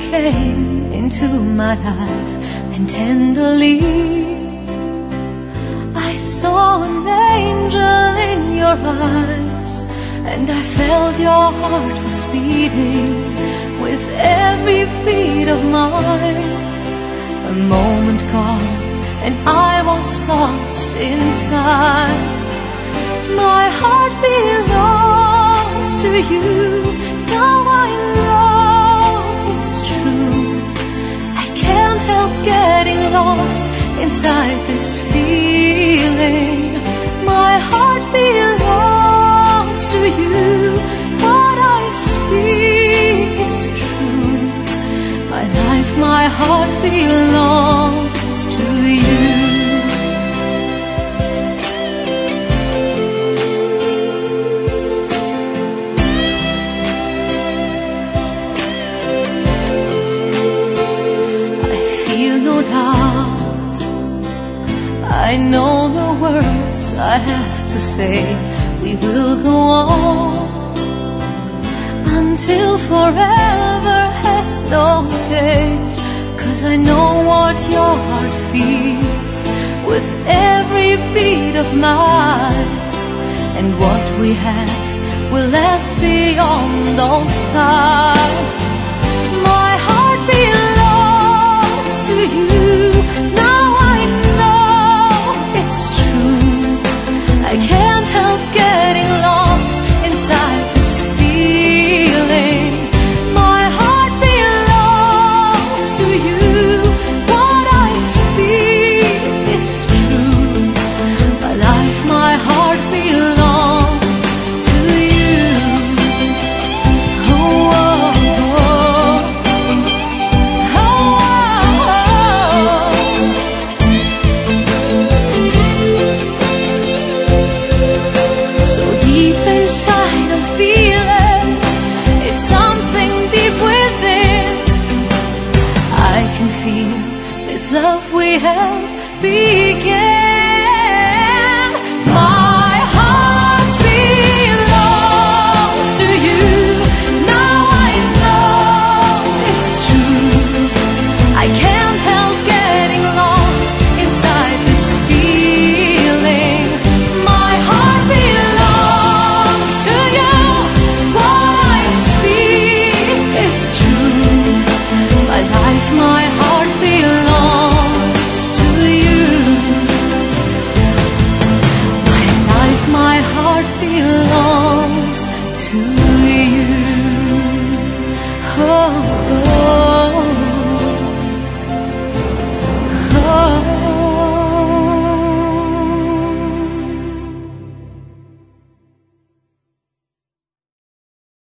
came into my life and tenderly I saw an angel in your eyes and I felt your heart was beating with every beat of mine. A moment gone and I was lost in time. My heart belongs to you. Now I know inside this feeling. My heart belongs to you. I know the words I have to say. We will go on until forever has no days. Cause I know what your heart feels with every beat of mine. And what we have will last beyond all love we have. Be